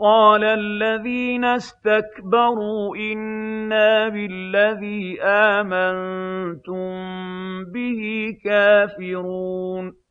قَالَ الَّذِينَ اسْتَكْبَرُوا إِنَّا بِالَّذِي آمَنتُم بِهِ كَافِرُونَ.